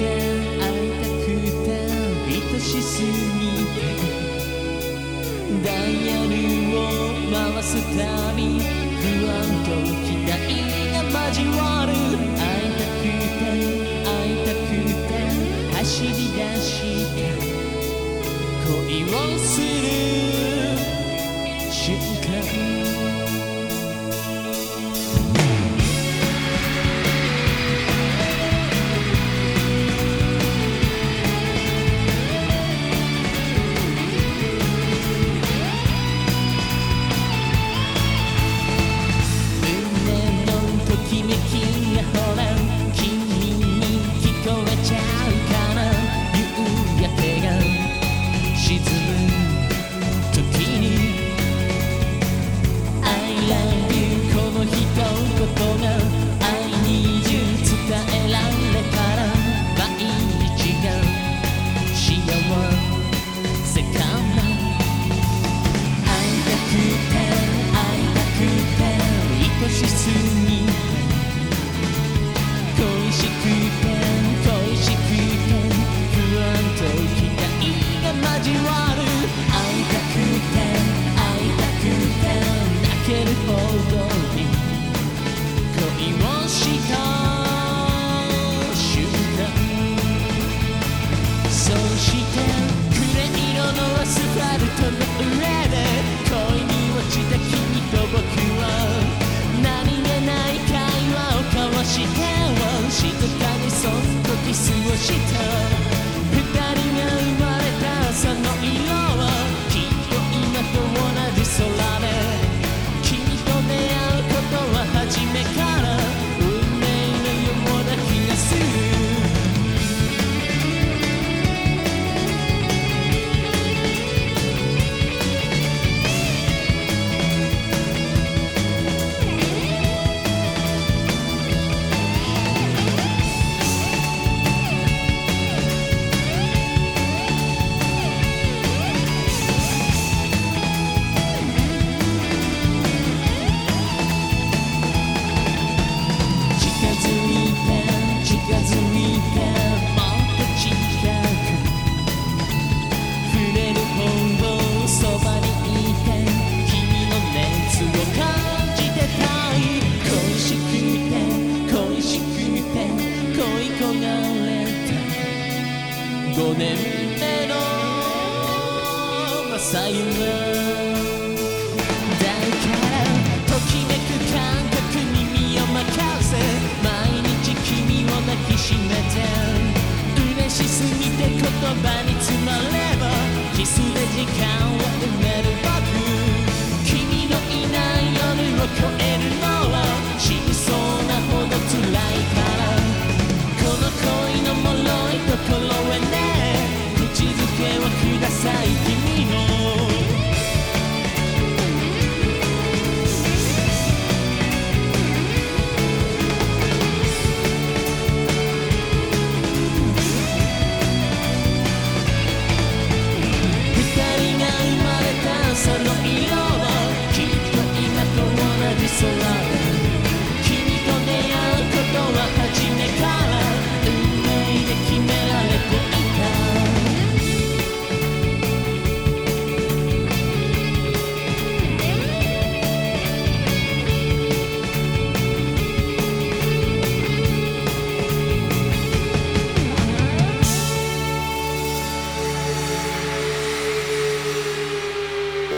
会いたくて愛しすぎてダイヤルを回すたび不安 time 恋をした瞬間そうして暗い色のアスファルトの上で恋に落ちた君と僕は何気ない会話を交わして静かにそっとキスをした5年目のまさゆムだからときめく感覚に身を任せ毎日君を抱きしめて嬉しすぎて言葉に詰まればキスで時間を埋める僕君のいない夜を超えるのは死にそうなほど辛いからこの恋の脆い心を咲いて